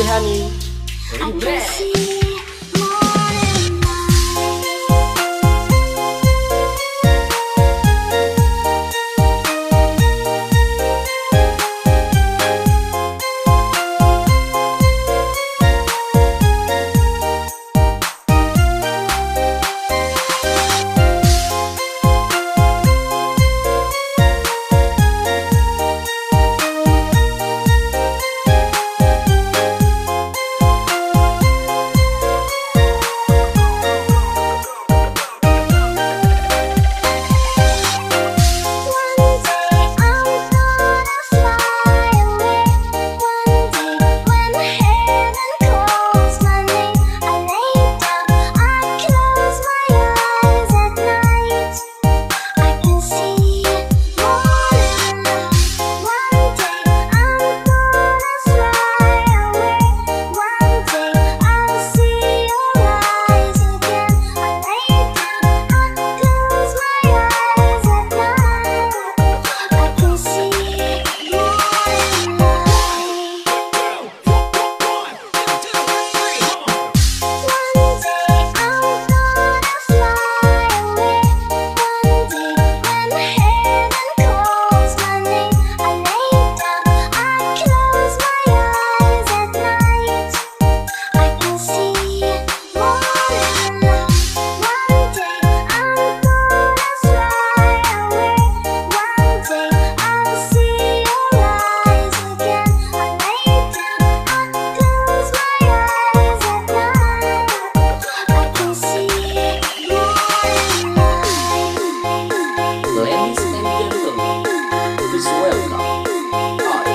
Honey. I'm blessed. And gentlemen, welcome